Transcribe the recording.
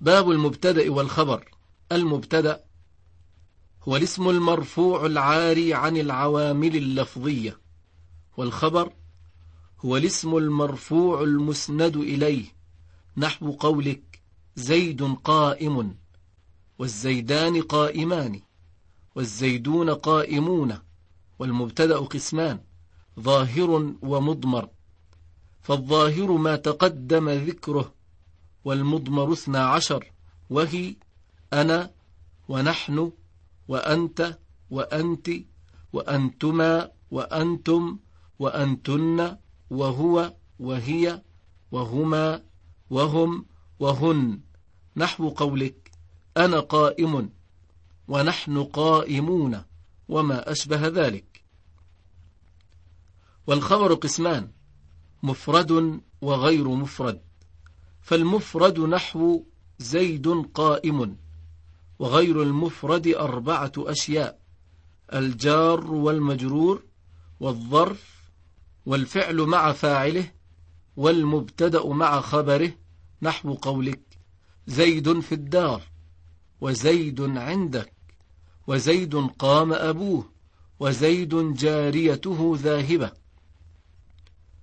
باب المبتدأ والخبر. المبتدأ هو الاسم المرفوع العاري عن العوامل اللفظية والخبر هو الاسم المرفوع المسند إليه نحو قولك زيد قائم والزيدان قائمان والزيدون قائمون والمبتدأ قسمان ظاهر ومضمر. فالظاهر ما تقدم ذكره والمضمر اثنا عشر وهي أنا ونحن وأنت وأنت وأنتما وأنتم وأنتن وهو وهي وهما وهم وهن. نحو قولك أنا قائم ونحن قائمون وما أشبه ذلك. والخبر قسمان مفرد وغير مفرد. فالمفرد نحو زيد قائم وغير المفرد أربعة أشياء الجار والمجرور والظرف والفعل مع فاعله والمبتدأ مع خبره نحو قولك زيد في الدار وزيد عندك وزيد قام أبوه وزيد جاريته ذاهبة.